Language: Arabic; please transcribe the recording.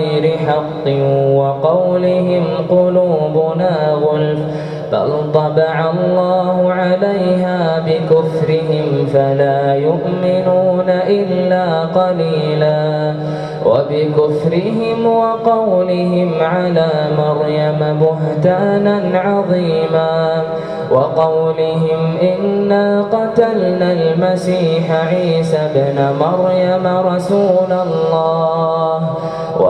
بغير حق وقولهم قلوبنا غلف بل طبع الله عليها بكفرهم فلا يؤمنون إلا قليلا وبكفرهم وقولهم على مريم بهتانا عظيما وقولهم إنا قتلنا المسيح عيسى ابن مريم رسول الله